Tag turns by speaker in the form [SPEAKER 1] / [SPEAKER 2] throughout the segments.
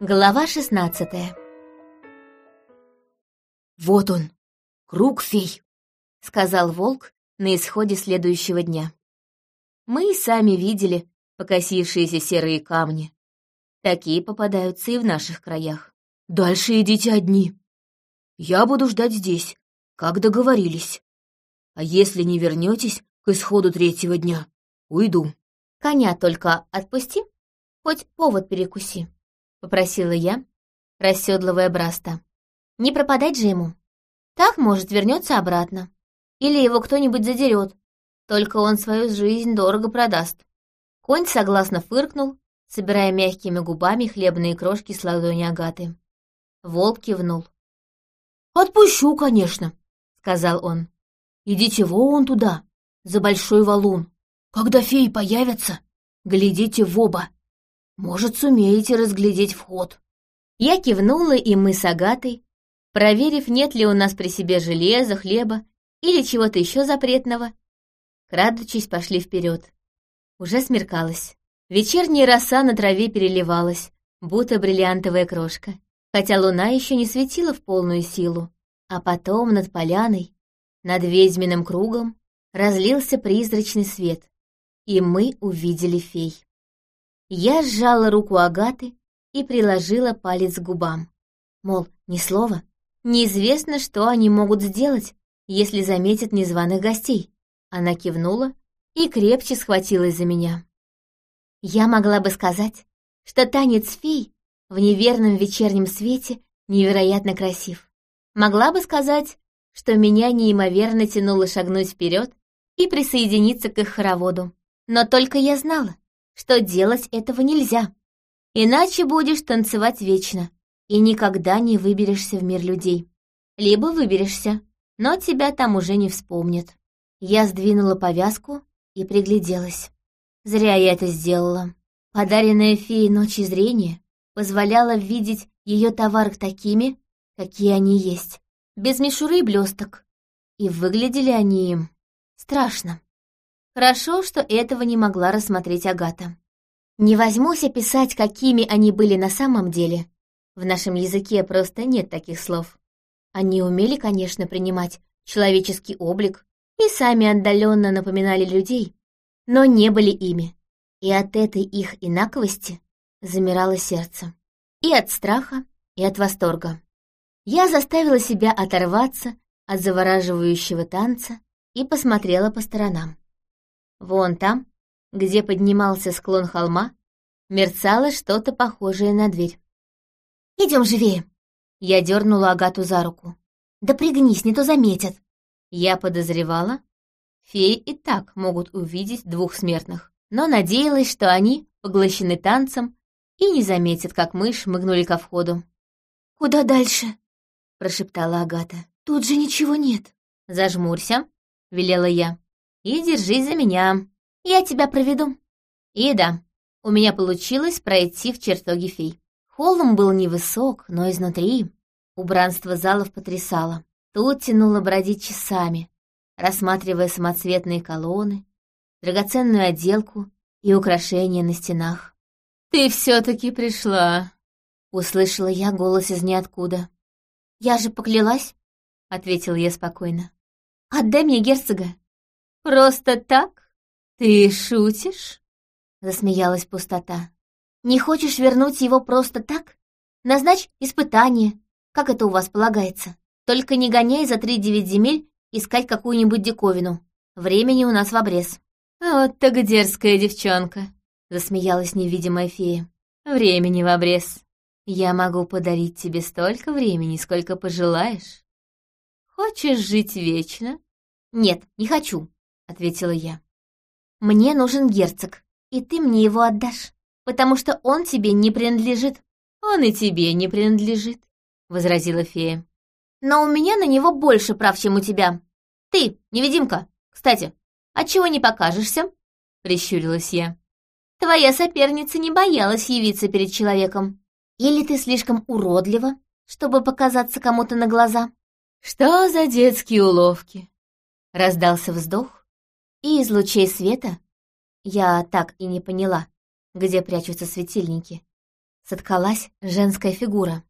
[SPEAKER 1] Глава шестнадцатая
[SPEAKER 2] «Вот он, круг фей», —
[SPEAKER 1] сказал волк на исходе следующего дня. Мы и сами видели покосившиеся серые камни. Такие попадаются и в наших краях.
[SPEAKER 2] «Дальше идите одни. Я буду ждать здесь, как договорились. А если не вернетесь к исходу третьего дня, уйду».
[SPEAKER 1] «Коня только отпусти, хоть повод перекуси», — попросила я, расседлывая Браста. «Не пропадать же ему. Так, может, вернется обратно. Или его кто-нибудь задерет. Только он свою жизнь дорого продаст». Конь согласно фыркнул, собирая мягкими губами хлебные крошки с ладони Агаты. Волк кивнул.
[SPEAKER 2] «Отпущу, конечно», — сказал он. «Идите вон туда, за большой валун. Когда феи появятся, глядите в оба. Может, сумеете разглядеть вход».
[SPEAKER 1] Я кивнула, и мы с Агатой, проверив, нет ли у нас при себе железа, хлеба или чего-то еще запретного, крадучись, пошли вперед. Уже смеркалось. Вечерняя роса на траве переливалась, будто бриллиантовая крошка, хотя луна еще не светила в полную силу. А потом над поляной, над ведьминым кругом, разлился призрачный свет, и мы увидели фей. Я сжала руку Агаты и приложила палец к губам. Мол, ни слова. Неизвестно, что они могут сделать, если заметят незваных гостей. Она кивнула и крепче схватилась за меня. Я могла бы сказать, что танец фей в неверном вечернем свете невероятно красив. Могла бы сказать, что меня неимоверно тянуло шагнуть вперед и присоединиться к их хороводу. Но только я знала, что делать этого нельзя. Иначе будешь танцевать вечно и никогда не выберешься в мир людей. Либо выберешься, но тебя там уже не вспомнят. Я сдвинула повязку и пригляделась. Зря я это сделала. Подаренная феей ночи зрения позволяла видеть ее товар такими, какие они есть, без мишуры и блесток. И выглядели они им страшно. Хорошо, что этого не могла рассмотреть Агата. Не возьмусь описать, какими они были на самом деле. В нашем языке просто нет таких слов. Они умели, конечно, принимать человеческий облик и сами отдаленно напоминали людей, но не были ими. И от этой их инаковости замирало сердце. И от страха, и от восторга. Я заставила себя оторваться от завораживающего танца и посмотрела по сторонам. Вон там, где поднимался склон холма, мерцало что-то похожее на дверь. «Идем живее!» Я дернула Агату за руку. «Да пригнись, не то заметят!» Я подозревала, феи и так могут увидеть двух смертных, но надеялась, что они поглощены танцем и не заметят, как мы шмыгнули ко входу. «Куда дальше?» — прошептала Агата. «Тут же ничего нет». «Зажмурься», — велела я и держись за меня. Я тебя проведу. И да, у меня получилось пройти в чертоги фей. Холм был невысок, но изнутри убранство залов потрясало. Тут тянуло бродить часами, рассматривая самоцветные колонны, драгоценную отделку и украшения на стенах. «Ты все-таки пришла!» — услышала я голос из ниоткуда. «Я же поклялась!» — ответила я спокойно. «Отдай мне герцога!» «Просто так? Ты шутишь?» Засмеялась пустота. «Не хочешь вернуть его просто так? Назначь испытание, как это у вас полагается. Только не гоняй за три девять земель искать какую-нибудь диковину. Времени у нас в обрез». «Вот так дерзкая девчонка», — засмеялась невидимая фея. «Времени в обрез. Я могу подарить тебе столько времени, сколько пожелаешь. Хочешь жить вечно?» «Нет, не хочу», — ответила я. «Мне нужен герцог, и ты мне его отдашь, потому что он тебе не принадлежит». «Он и тебе не принадлежит», — возразила фея. «Но у меня на него больше прав, чем у тебя. Ты, невидимка, кстати, отчего не покажешься?» — прищурилась я. «Твоя соперница не боялась явиться перед человеком. Или ты слишком уродлива, чтобы показаться кому-то на глаза?» «Что за детские уловки?» Раздался вздох, и из лучей света, я так и не поняла, где прячутся светильники, соткалась женская фигура.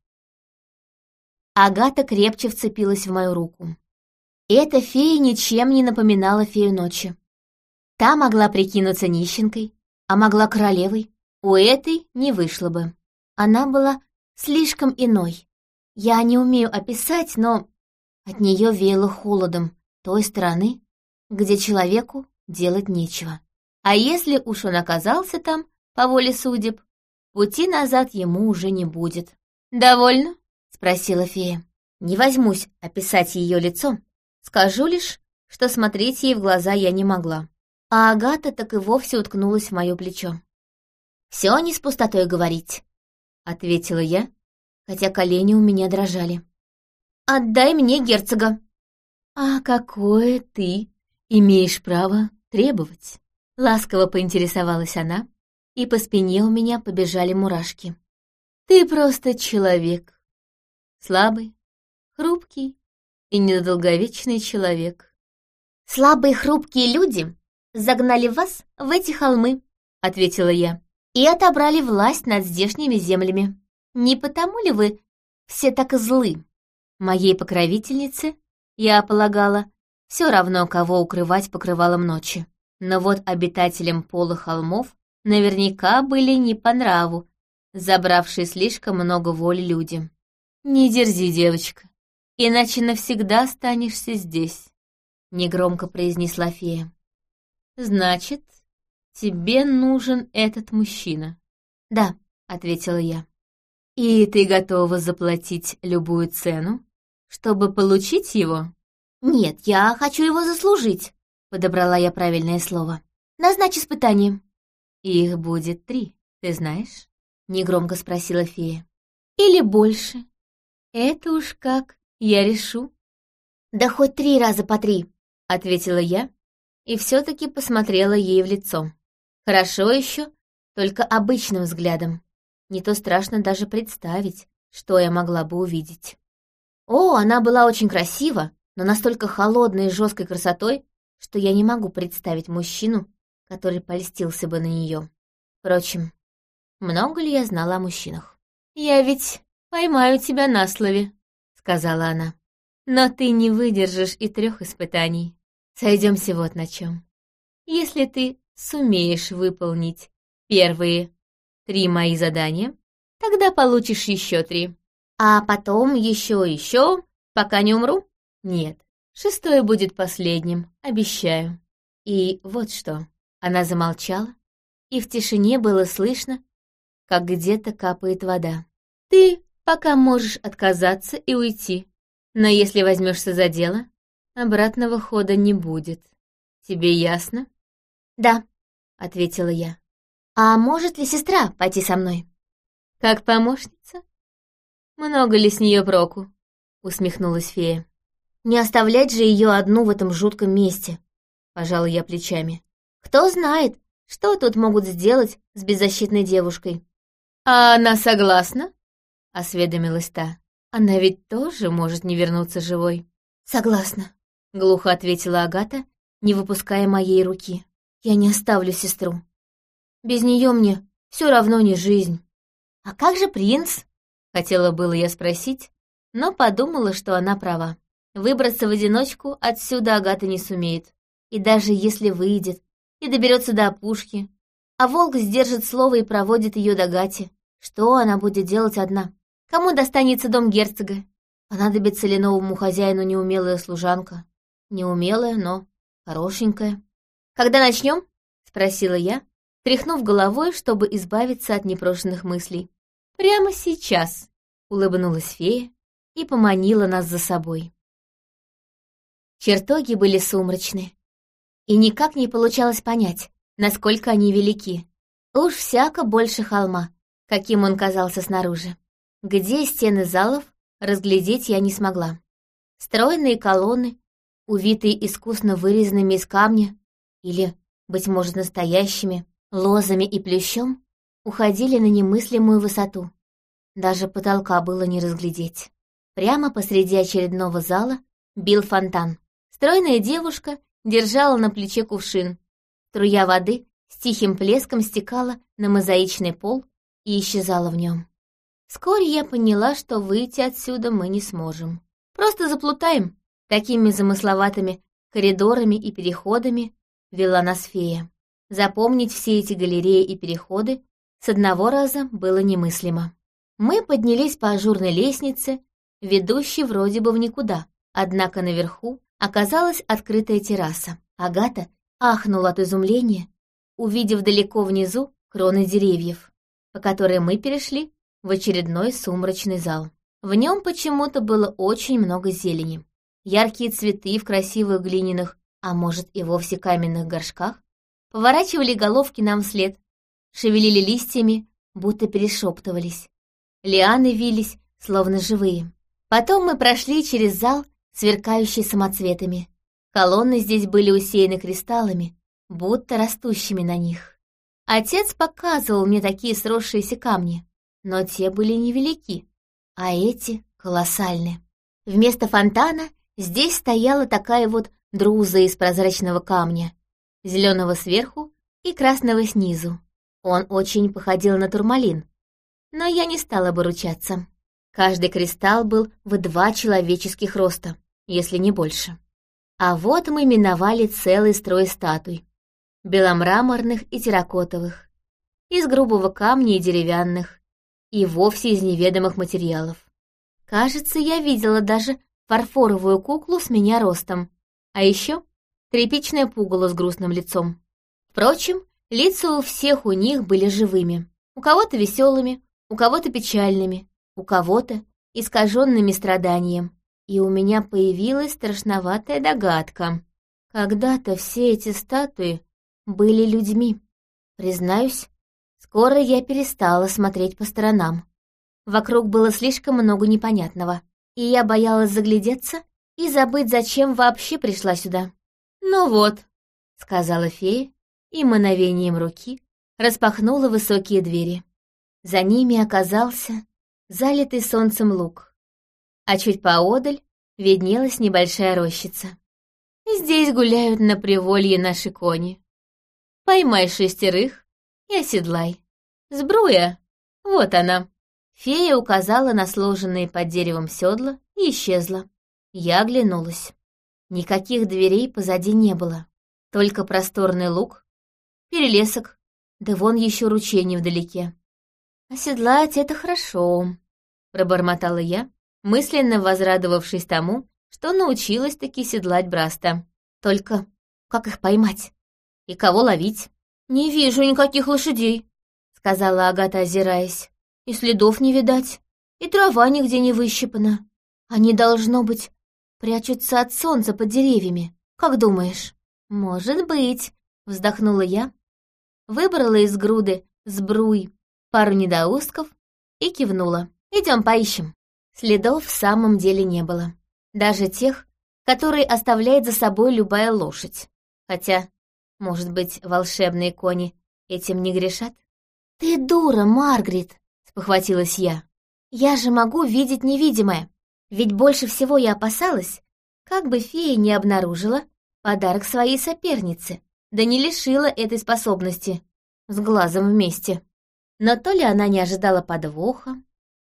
[SPEAKER 1] Агата крепче вцепилась в мою руку. Эта фея ничем не напоминала фею ночи. Та могла прикинуться нищенкой, а могла королевой. У этой не вышло бы. Она была слишком иной. Я не умею описать, но от нее веяло холодом той стороны, где человеку делать нечего. А если уж он оказался там, по воле судеб, пути назад ему уже не будет. «Довольно?» — спросила фея. «Не возьмусь описать ее лицо, скажу лишь, что смотреть ей в глаза я не могла а Агата так и вовсе уткнулась в мое плечо. «Все не с пустотой говорить», — ответила я, хотя колени у меня дрожали. «Отдай мне герцога». «А какое ты имеешь право требовать?» Ласково поинтересовалась она, и по спине у меня побежали мурашки. «Ты просто человек. Слабый, хрупкий и недолговечный человек». «Слабые хрупкие люди загнали вас в эти холмы», — ответила я, «и отобрали власть над здешними землями. Не потому ли вы все так злы?» Моей покровительнице, я полагала, все равно, кого укрывать покрывалом ночи. Но вот обитателям пола холмов наверняка были не по нраву, забравшие слишком много воли люди. «Не дерзи, девочка, иначе навсегда останешься здесь», — негромко произнесла фея. «Значит, тебе нужен этот мужчина?» «Да», — ответила я. «И ты готова заплатить любую цену, чтобы получить его?» «Нет, я хочу его заслужить», — подобрала я правильное слово. «Назначь испытание». «Их будет три, ты знаешь?» — негромко спросила фея. «Или больше. Это уж как я решу». «Да хоть три раза по три», — ответила я, и все-таки посмотрела ей в лицо. Хорошо еще, только обычным взглядом. Не то страшно даже представить, что я могла бы увидеть. О, она была очень красива, но настолько холодной и жесткой красотой, что я не могу представить мужчину, который польстился бы на нее. Впрочем, много ли я знала о мужчинах? «Я ведь поймаю тебя на слове», — сказала она. «Но ты не выдержишь и трех испытаний. Сойдемся вот на чем. Если ты сумеешь выполнить первые три мои задания, тогда получишь еще три. А потом еще и еще, пока не умру? Нет, шестое будет последним, обещаю. И вот что. Она замолчала, и в тишине было слышно, как где-то капает вода. Ты пока можешь отказаться и уйти, но если возьмешься за дело, обратного хода не будет. Тебе ясно?» «Да», — ответила я. «А может ли сестра пойти со мной?» «Как помощница?» «Много ли с нее проку?» — усмехнулась фея. «Не оставлять же ее одну в этом жутком месте», — пожала я плечами. «Кто знает, что тут могут сделать с беззащитной девушкой?» «А она согласна?» — осведомилась та. «Она ведь тоже может не вернуться живой». «Согласна», глухо ответила Агата, не выпуская моей руки. Я не оставлю сестру. Без нее мне все равно не жизнь. А как же принц? Хотела было я спросить, но подумала, что она права. Выбраться в одиночку отсюда Агата не сумеет. И даже если выйдет и доберется до опушки, а волк сдержит слово и проводит ее до Гати, что она будет делать одна? Кому достанется дом герцога? Понадобится ли новому хозяину неумелая служанка? Неумелая, но хорошенькая. «Когда начнем?» — спросила я, тряхнув головой, чтобы избавиться от непрошенных мыслей. «Прямо сейчас», — улыбнулась фея и поманила нас за собой. Чертоги были сумрачны, и никак не получалось понять, насколько они велики. Уж всяко больше холма, каким он казался снаружи. Где стены залов, разглядеть я не смогла. Стройные колонны, увитые искусно вырезанными из камня или, быть может, настоящими лозами и плющом, уходили на немыслимую высоту. Даже потолка было не разглядеть. Прямо посреди очередного зала бил фонтан. Стройная девушка держала на плече кувшин. Струя воды с тихим плеском стекала на мозаичный пол и исчезала в нем. Вскоре я поняла, что выйти отсюда мы не сможем. Просто заплутаем. Такими замысловатыми коридорами и переходами вела нас фея. Запомнить все эти галереи и переходы с одного раза было немыслимо. Мы поднялись по ажурной лестнице, ведущей вроде бы в никуда, однако наверху оказалась открытая терраса. Агата ахнула от изумления, увидев далеко внизу кроны деревьев, по которой мы перешли в очередной сумрачный зал. В нем почему-то было очень много зелени. Яркие цветы в красивых глиняных, а может и вовсе каменных горшках, поворачивали головки нам вслед, шевелили листьями, будто перешептывались. Лианы вились, словно живые. Потом мы прошли через зал, сверкающий самоцветами. Колонны здесь были усеяны кристаллами, будто растущими на них. Отец показывал мне такие сросшиеся камни, но те были невелики, а эти колоссальны. Вместо фонтана здесь стояла такая вот друза из прозрачного камня, зеленого сверху и красного снизу. Он очень походил на турмалин, но я не стала бы ручаться. Каждый кристалл был в два человеческих роста, если не больше. А вот мы миновали целый строй статуй, беломраморных и терракотовых, из грубого камня и деревянных, и вовсе из неведомых материалов. Кажется, я видела даже фарфоровую куклу с меня ростом, а еще тряпичное пугало с грустным лицом. Впрочем, лица у всех у них были живыми, у кого-то веселыми, у кого-то печальными, у кого-то искаженными страданием. И у меня появилась страшноватая догадка. Когда-то все эти статуи были людьми. Признаюсь, скоро я перестала смотреть по сторонам. Вокруг было слишком много непонятного, и я боялась заглядеться и забыть, зачем вообще пришла сюда. «Ну вот», — сказала фея, и мановением руки распахнула высокие двери. За ними оказался залитый солнцем луг, а чуть поодаль виднелась небольшая рощица. Здесь гуляют на приволье наши кони. Поймай шестерых и оседлай. Сбруя, вот она. Фея указала на сложенные под деревом седла и исчезла. Я оглянулась. Никаких дверей позади не было. Только просторный луг, перелесок, да вон еще ручей невдалеке. «Оседлать — это хорошо», — пробормотала я, мысленно возрадовавшись тому, что научилась таки седлать Браста. «Только как их поймать? И кого ловить?» «Не вижу никаких лошадей», — сказала Агата, озираясь. «И следов не видать, и трава нигде не выщипана. Они, должно быть, прячутся от солнца под деревьями. Как думаешь?» «Может быть», — вздохнула я, выбрала из груды сбруй пару недоустков и кивнула. «Идем поищем». Следов в самом деле не было. Даже тех, которые оставляет за собой любая лошадь. Хотя, может быть, волшебные кони этим не грешат? «Ты дура, Маргарет!» — спохватилась я. «Я же могу видеть невидимое. Ведь больше всего я опасалась, как бы фея не обнаружила подарок своей сопернице, да не лишила этой способности с глазом вместе. Но то ли она не ожидала подвоха,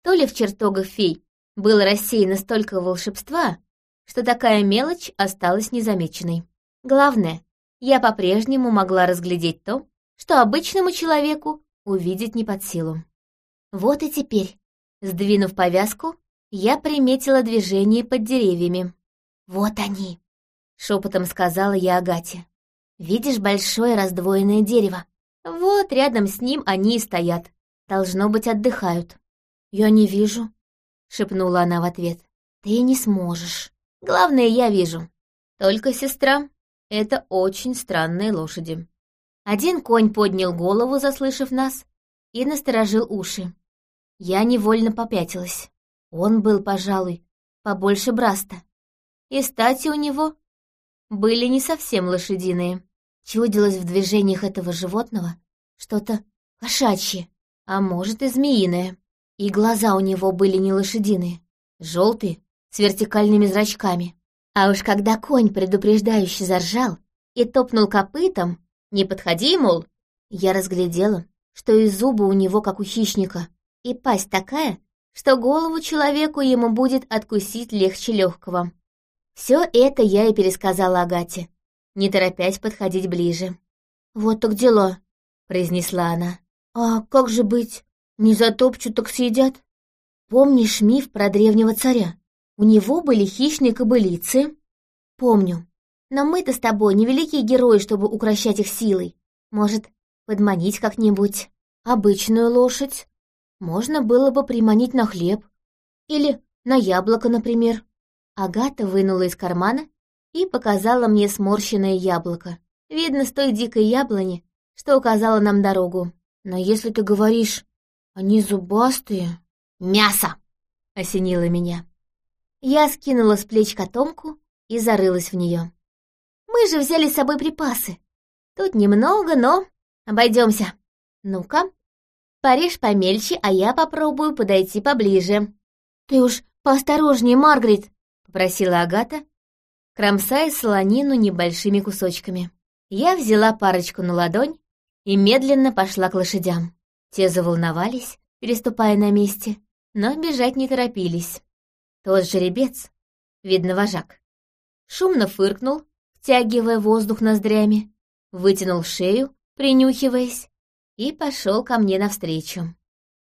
[SPEAKER 1] то ли в чертогах фей было рассеяно столько волшебства, что такая мелочь осталась незамеченной. Главное, я по-прежнему могла разглядеть то, что обычному человеку увидеть не под силу. Вот и теперь, сдвинув повязку, я приметила движение под деревьями. «Вот они!» — шепотом сказала я Агате. «Видишь большое раздвоенное дерево? Вот рядом с ним они и стоят. Должно быть, отдыхают. «Я не вижу», — шепнула она в ответ. «Ты не сможешь. Главное, я вижу. Только сестра — это очень странные лошади». Один конь поднял голову, заслышав нас, и насторожил уши. Я невольно попятилась. Он был, пожалуй, побольше Браста. И стати у него были не совсем лошадиные. Чудилось в движениях этого животного что-то кошачье, а может и змеиное. И глаза у него были не лошадиные, желтые, с вертикальными зрачками. А уж когда конь предупреждающе заржал и топнул копытом, не подходи, мол, я разглядела, что и зубы у него как у хищника, и пасть такая, что голову человеку ему будет откусить легче легкого. Все это я и пересказала Агате, не торопясь подходить ближе.
[SPEAKER 2] «Вот так дела», — произнесла она. «А как же быть? Не затопчут, так съедят?» «Помнишь миф про древнего царя? У него были хищные кобылицы?» «Помню. Но мы-то с тобой не великие герои, чтобы укращать их силой. Может, подманить как-нибудь обычную лошадь? Можно было бы приманить на хлеб. Или на яблоко, например». Агата вынула из кармана и показала мне сморщенное яблоко. Видно, с той дикой яблони, что указала нам дорогу. Но если ты говоришь, они зубастые...
[SPEAKER 1] Мясо! — осенило меня. Я скинула с плеч котомку и зарылась в нее. Мы же взяли с собой припасы. Тут немного, но обойдемся. Ну-ка, порежь помельче, а я попробую подойти поближе.
[SPEAKER 2] Ты уж поосторожнее, Маргарет, —
[SPEAKER 1] попросила Агата, кромсая солонину небольшими кусочками. Я взяла парочку на ладонь и медленно пошла к лошадям. Те заволновались, переступая на месте, но бежать не торопились. Тот жеребец, видно вожак, шумно фыркнул, втягивая воздух ноздрями, вытянул шею, принюхиваясь, и пошел ко мне навстречу.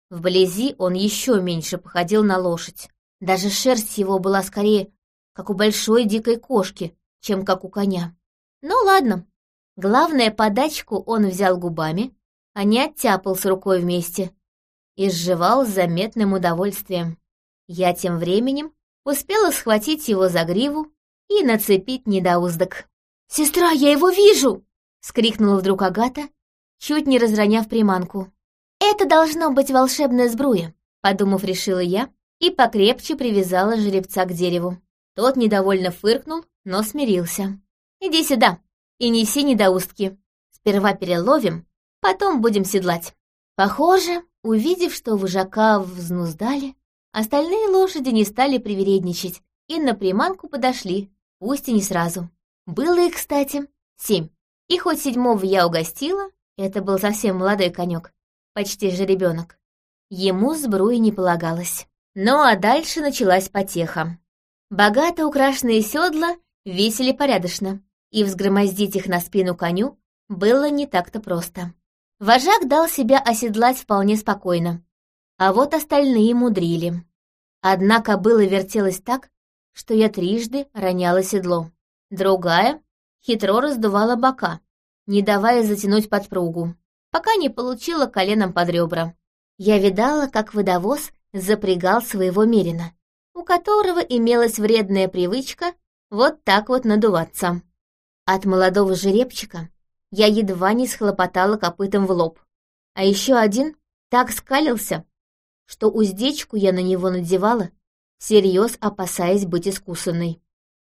[SPEAKER 1] Вблизи он еще меньше походил на лошадь. Даже шерсть его была скорее как у большой дикой кошки, чем как у коня. Ну ладно, главное, подачку он взял губами, а не оттяпал с рукой вместе и сживал с заметным удовольствием. Я тем временем успела схватить его за гриву и нацепить недоуздок.
[SPEAKER 2] «Сестра, я его вижу!»
[SPEAKER 1] — скрикнула вдруг Агата, чуть не разроняв приманку. «Это должно быть волшебная сбруя», — подумав, решила я и покрепче привязала жеребца к дереву. Тот недовольно фыркнул, но смирился. «Иди сюда и неси недоустки. Сперва переловим, потом будем седлать». Похоже, увидев, что вожака взнуздали, остальные лошади не стали привередничать и на приманку подошли, пусть и не сразу. Было их, кстати, семь. И хоть седьмого я угостила, это был совсем молодой конек, почти жеребенок, ему сбруи не полагалось. Ну а дальше началась потеха. Богато украшенные седла весили порядочно, и взгромоздить их на спину коню было не так-то просто. Вожак дал себя оседлать вполне спокойно, а вот остальные мудрили. Однако было вертелось так, что я трижды роняла седло. Другая хитро раздувала бока, не давая затянуть подпругу, пока не получила коленом под ребра. Я видала, как водовоз запрягал своего мерина, у которого имелась вредная привычка вот так вот надуваться. От молодого жеребчика я едва не схлопотала копытом в лоб. А еще один так скалился, что уздечку я на него надевала, всерьез опасаясь быть искусанной.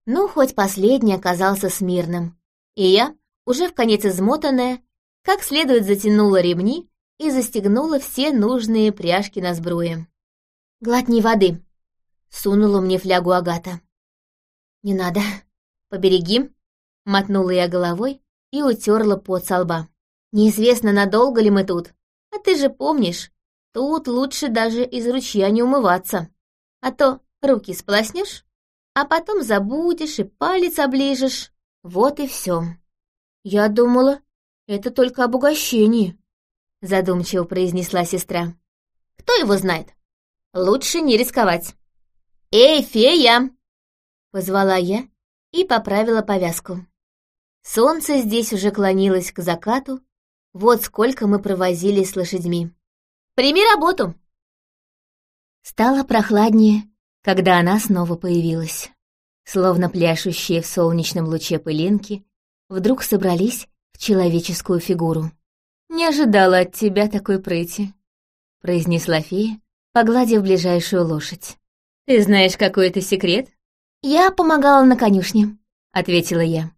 [SPEAKER 1] Ну, хоть последний оказался смирным. И я, уже в конец измотанная, как следует затянула ремни и застегнула все нужные пряжки на сбруе. «Глотни воды», Сунула мне флягу Агата. «Не надо. Побереги», — мотнула я головой и утерла пот со лба. «Неизвестно, надолго ли мы тут. А ты же помнишь, тут лучше даже из ручья не умываться. А то руки сполоснешь, а потом забудешь и палец оближешь. Вот и все. «Я думала, это только об угощении», — задумчиво произнесла сестра. «Кто его знает? Лучше не рисковать». «Эй, фея!» — позвала я и поправила повязку. Солнце здесь уже клонилось к закату, вот сколько мы провозились с лошадьми. «Прими работу!» Стало прохладнее, когда она снова появилась. Словно пляшущие в солнечном луче пылинки, вдруг собрались в человеческую фигуру. «Не ожидала от тебя такой прыти», — произнесла фея, погладив ближайшую лошадь. «Ты знаешь какой-то секрет?» «Я помогала на конюшне», — ответила я.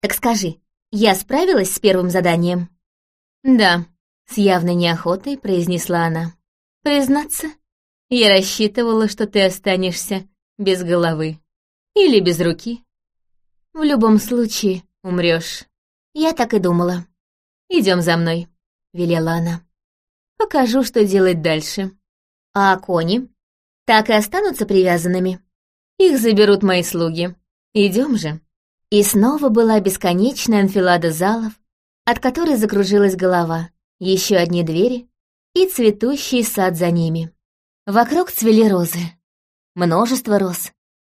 [SPEAKER 1] «Так скажи, я справилась с первым заданием?» «Да», — с явной неохотой произнесла она. «Признаться, я рассчитывала, что ты останешься без головы или без руки. В любом случае умрешь. Я так и думала. Идем за мной», — велела она. покажу, что делать дальше. А кони? Так и останутся привязанными. Их заберут мои слуги. Идем же. И снова была бесконечная анфилада залов, от которой закружилась голова, еще одни двери и цветущий сад за ними. Вокруг цвели розы. Множество роз,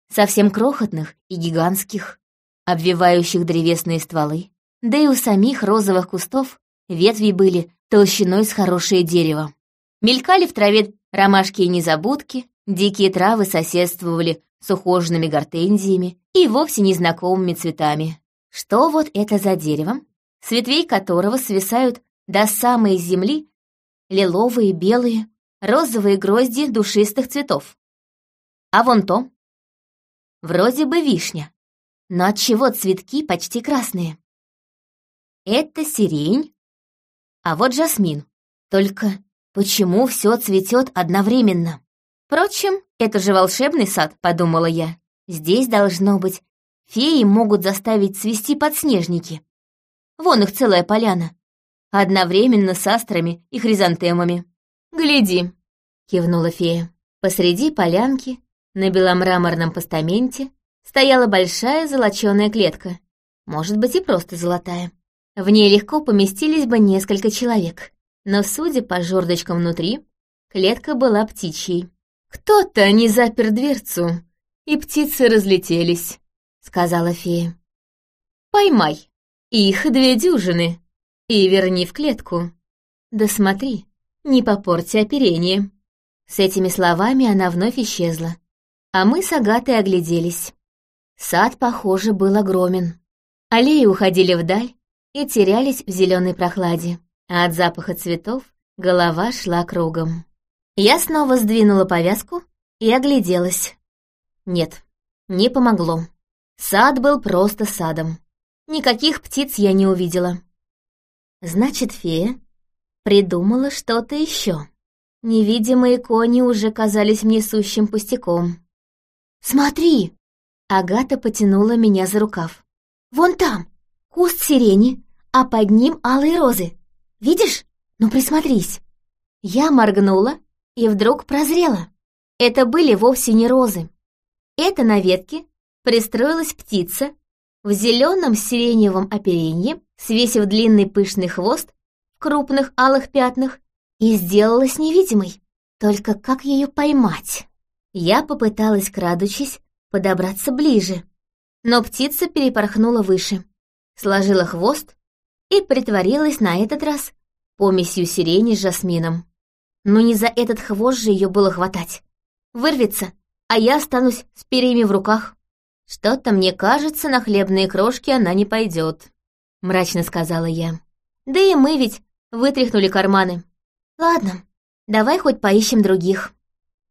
[SPEAKER 1] совсем крохотных и гигантских, обвивающих древесные стволы, да и у самих розовых кустов ветви были толщиной с хорошее дерево. Мелькали в траве ромашки и незабудки, дикие травы соседствовали с ухоженными гортензиями и вовсе незнакомыми цветами. Что вот это за дерево, с ветвей которого свисают до самой земли лиловые, белые, розовые грозди душистых цветов? А вон то. Вроде бы вишня, но отчего цветки почти красные? Это сирень, а вот жасмин. Только почему все цветет одновременно? Впрочем, это же волшебный сад, подумала я. Здесь, должно быть, феи могут заставить цвести подснежники. Вон их целая поляна. Одновременно с астрами и хризантемами. «Гляди», — кивнула фея. Посреди полянки, на беломраморном постаменте, стояла большая золоченая клетка. Может быть, и просто золотая. В ней легко поместились бы несколько человек. Но, судя по жердочкам внутри, клетка была птичьей. «Кто-то не запер дверцу, и птицы разлетелись», — сказала фея. «Поймай их две дюжины и верни в клетку. Да смотри, не попорти оперение». С этими словами она вновь исчезла, а мы с Агатой огляделись. Сад, похоже, был огромен. Аллеи уходили вдаль и терялись в зеленой прохладе, а от запаха цветов голова шла кругом. Я снова сдвинула повязку и огляделась. Нет, не помогло. Сад был просто садом. Никаких птиц я не увидела. Значит, фея придумала что-то еще. Невидимые кони уже казались мне сущим пустяком. «Смотри!» Агата потянула меня за рукав. «Вон там, куст сирени, а под ним алые розы. Видишь? Ну присмотрись». Я моргнула и вдруг прозрела. Это были вовсе не розы. Это на ветке пристроилась птица в зеленом сиреневом оперенье, свесив длинный пышный хвост в крупных алых пятнах, и сделалась невидимой. Только как ее поймать? Я попыталась, крадучись, подобраться ближе, но птица перепорхнула выше, сложила хвост и притворилась на этот раз помесью сирени с жасмином. Но не за этот хвост же ее было хватать. Вырвется, а я останусь с перьями в руках. Что-то мне кажется, на хлебные крошки она не пойдет, мрачно сказала я. Да и мы ведь вытряхнули карманы. Ладно, давай хоть поищем других.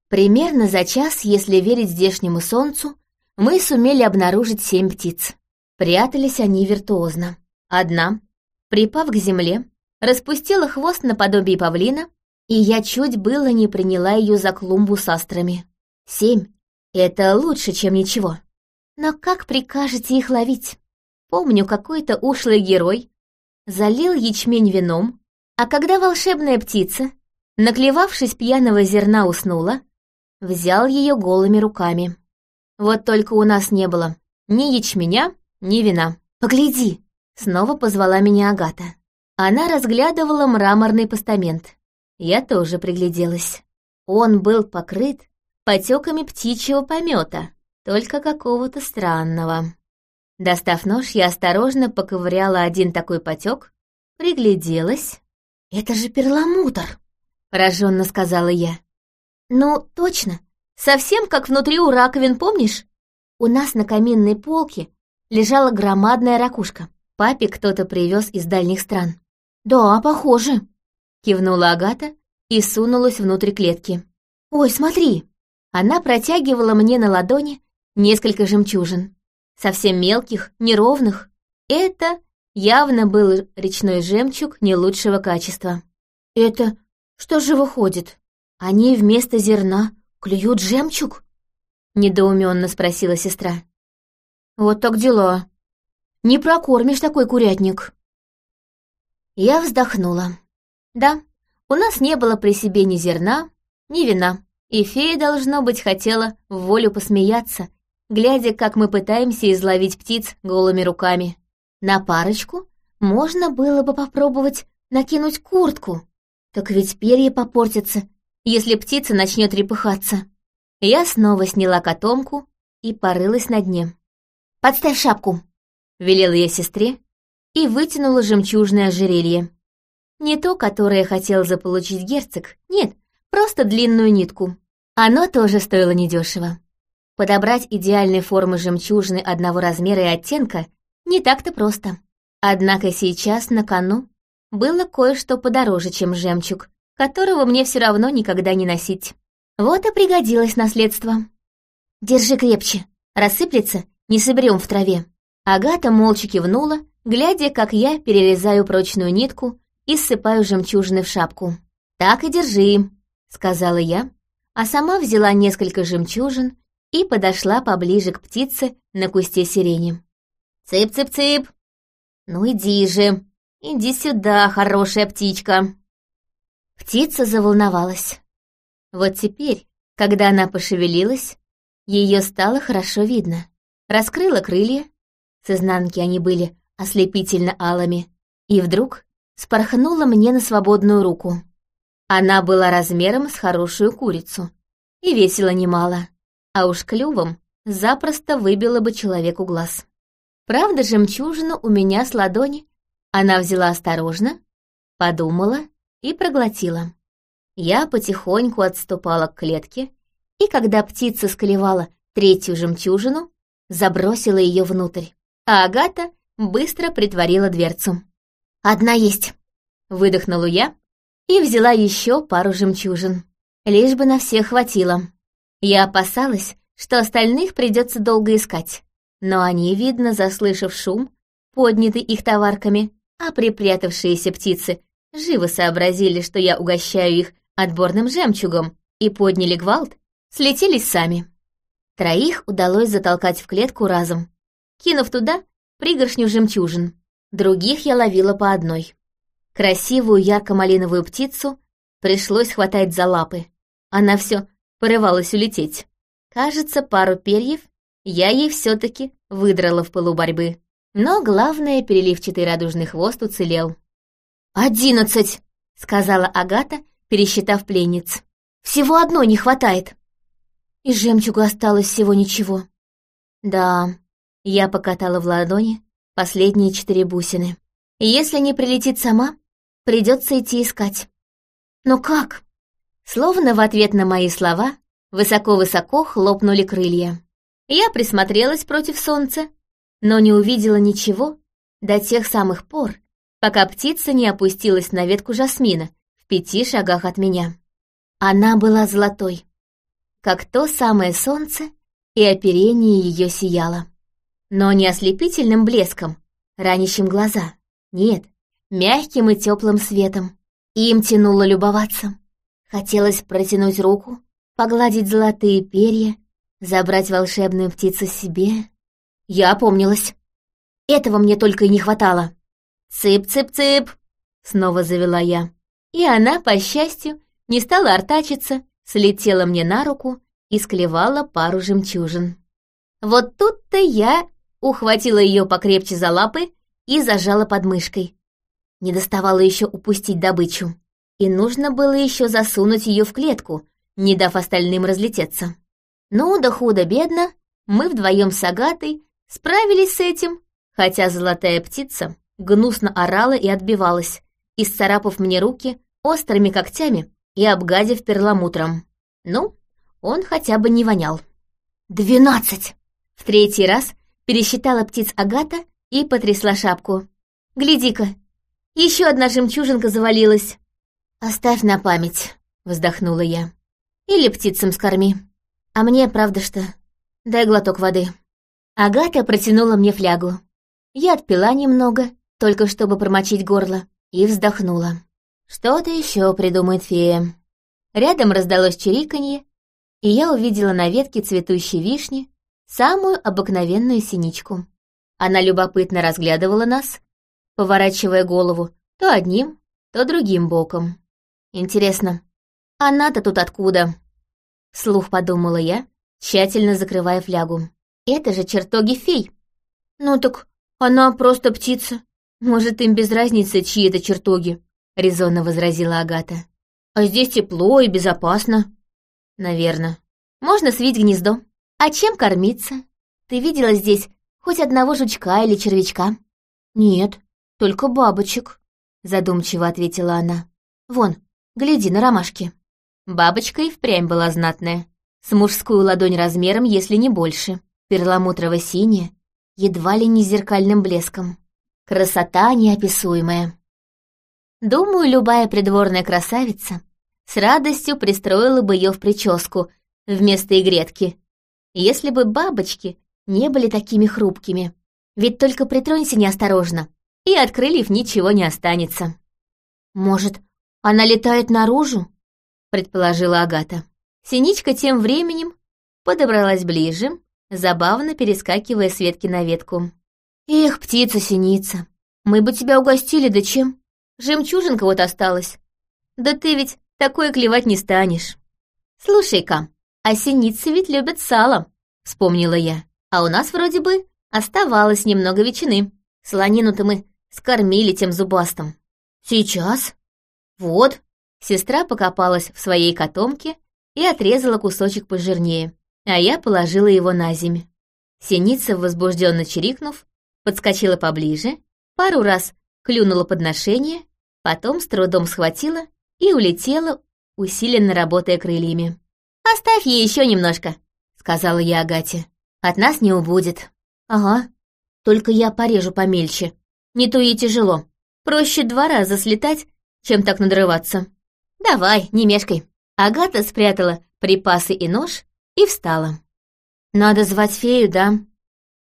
[SPEAKER 1] Примерно за час, если верить здешнему солнцу, мы сумели обнаружить семь птиц. Прятались они виртуозно. Одна, припав к земле, распустила хвост наподобие павлина и я чуть было не приняла ее за клумбу с астрами. Семь — это лучше, чем ничего. Но как прикажете их ловить? Помню, какой-то ушлый герой залил ячмень вином, а когда волшебная птица, наклевавшись пьяного зерна, уснула, взял ее голыми руками. Вот только у нас не было ни ячменя, ни вина. «Погляди!» — снова позвала меня Агата. Она разглядывала мраморный постамент. Я тоже пригляделась. Он был покрыт потеками птичьего помета, только какого-то странного. Достав нож, я осторожно поковыряла один такой потек, пригляделась. «Это же перламутр!» — пораженно сказала я. «Ну, точно, совсем как внутри у раковин, помнишь? У нас на каминной полке лежала громадная ракушка. Папе кто-то привез из дальних стран. «Да, похоже», кивнула Агата и сунулась внутрь клетки. «Ой, смотри!» Она протягивала мне на ладони несколько жемчужин. Совсем мелких, неровных. Это явно был речной жемчуг не лучшего качества. «Это что же выходит? Они вместо зерна клюют жемчуг?» Недоуменно спросила сестра. «Вот так дела. Не прокормишь такой курятник». Я вздохнула. Да, У нас не было при себе ни зерна, ни вина, и фея, должно быть, хотела в волю посмеяться, глядя, как мы пытаемся изловить птиц голыми руками. На парочку можно было бы попробовать накинуть куртку, так ведь перья попортятся, если птица начнет репыхаться. Я снова сняла котомку и порылась на дне. «Подставь шапку», — велела я сестре и вытянула жемчужное ожерелье. Не то, которое хотел заполучить герцог, нет, просто длинную нитку. Оно тоже стоило недешево. Подобрать идеальной формы жемчужины одного размера и оттенка не так-то просто. Однако сейчас на кону было кое-что подороже, чем жемчуг, которого мне все равно никогда не носить. Вот и пригодилось наследство. Держи крепче, рассыплется, не соберем в траве. Агата молча кивнула, глядя, как я перерезаю прочную нитку и ссыпаю жемчужины в шапку. «Так и держи», — сказала я, а сама взяла несколько жемчужин и подошла поближе к птице на кусте сирени. «Цып-цып-цып! Ну иди же, иди сюда, хорошая птичка!» Птица заволновалась. Вот теперь, когда она пошевелилась, ее стало хорошо видно. Раскрыла крылья, с изнанки они были ослепительно алыми, и вдруг спорхнула мне на свободную руку. Она была размером с хорошую курицу и весила немало, а уж клювом запросто выбила бы человеку глаз. Правда, жемчужину у меня с ладони она взяла осторожно, подумала и проглотила. Я потихоньку отступала к клетке, и когда птица склевала третью жемчужину, забросила ее внутрь, а Агата быстро притворила дверцу. «Одна есть!» — выдохнула я и взяла еще пару жемчужин. Лишь бы на всех хватило. Я опасалась, что остальных придется долго искать, но они, видно, заслышав шум, поднятый их товарками, а припрятавшиеся птицы живо сообразили, что я угощаю их отборным жемчугом, и подняли гвалт, слетелись сами. Троих удалось затолкать в клетку разом, кинув туда пригоршню жемчужин. Других я ловила по одной. Красивую ярко-малиновую птицу пришлось хватать за лапы. Она все порывалась улететь. Кажется, пару перьев я ей все-таки выдрала в пылу борьбы. Но главное, переливчатый радужный хвост уцелел. «Одиннадцать!» — сказала Агата, пересчитав пленниц. «Всего одной не хватает!» И жемчуга осталось всего ничего. Да, я покатала в ладони последние четыре бусины. Если не прилетит сама, придется идти искать. Но как? Словно в ответ на мои слова, высоко-высоко хлопнули крылья. Я присмотрелась против солнца, но не увидела ничего до тех самых пор, пока птица не опустилась на ветку жасмина, в пяти шагах от меня. Она была золотой, как то самое солнце, и оперение ее сияло. Но не ослепительным блеском, ранящим глаза. Нет, мягким и теплым светом. Им тянуло любоваться. Хотелось протянуть руку, погладить золотые перья, забрать волшебную птицу себе. Я опомнилась. Этого мне только и не хватало. «Цып-цып-цып!» — снова завела я. И она, по счастью, не стала артачиться, слетела мне на руку и склевала пару жемчужин. Вот тут-то я ухватила ее покрепче за лапы и зажала под мышкой. Не доставало еще упустить добычу. И нужно было еще засунуть ее в клетку, не дав остальным разлететься. Ну да худо-бедно, мы вдвоем с Агатой справились с этим, хотя золотая птица гнусно орала и отбивалась, исцарапав мне руки острыми когтями и обгадив перламутром. Ну, он хотя бы не вонял. «Двенадцать!» В третий раз пересчитала птиц Агата и потрясла шапку. «Гляди-ка, еще одна жемчужинка завалилась!» «Оставь на память», — вздохнула я. «Или птицам скорми. А мне, правда что, дай глоток воды». Агата протянула мне флягу. Я отпила немного, только чтобы промочить горло, и вздохнула. Что-то еще придумает фея. Рядом раздалось чириканье, и я увидела на ветке цветущей вишни самую обыкновенную синичку. Она любопытно разглядывала нас, поворачивая голову то одним, то другим боком. Интересно, она-то тут откуда? Слух подумала я, тщательно закрывая флягу. Это же чертоги фей.
[SPEAKER 2] Ну так она просто птица. Может, им без разницы, чьи это чертоги, резонно возразила Агата. А здесь тепло и безопасно.
[SPEAKER 1] Наверное. Можно свить гнездо. А чем кормиться? Ты видела здесь хоть одного жучка или червячка?
[SPEAKER 2] Нет, только бабочек,
[SPEAKER 1] задумчиво ответила она.
[SPEAKER 2] Вон, гляди на ромашки.
[SPEAKER 1] Бабочка и впрямь была знатная. С мужскую ладонь размером, если не больше. Перламутрово-синяя, едва ли не зеркальным блеском. Красота неописуемая. Думаю, любая придворная красавица с радостью пристроила бы ее в прическу вместо игретки, если бы бабочки не были такими хрупкими. Ведь только притронься неосторожно, и от крыльев ничего не останется.
[SPEAKER 2] «Может, она летает наружу?»
[SPEAKER 1] — предположила Агата. Синичка тем временем подобралась ближе, забавно перескакивая с ветки на ветку.
[SPEAKER 2] «Эх, птица-синица, мы бы тебя угостили, да чем?
[SPEAKER 1] Жемчужинка вот осталась. Да ты ведь такое клевать не станешь. Слушай-ка, а синицы ведь любят сало, вспомнила я. А у нас вроде бы оставалось немного ветчины. Слонину-то мы скормили тем зубастым.
[SPEAKER 2] Сейчас?
[SPEAKER 1] Вот. Сестра покопалась в своей котомке и отрезала кусочек пожирнее, а я положила его на землю. Синица, возбужденно чирикнув, подскочила поближе, пару раз клюнула подношение, потом с трудом схватила и улетела, усиленно работая крыльями. «Оставь ей еще немножко», — сказала я Агате. «От нас не убудет».
[SPEAKER 2] «Ага, только я порежу помельче. Не то ей тяжело. Проще два раза слетать, чем так надрываться».
[SPEAKER 1] «Давай, не мешкай». Агата спрятала припасы и нож и встала.
[SPEAKER 2] «Надо звать фею, да?»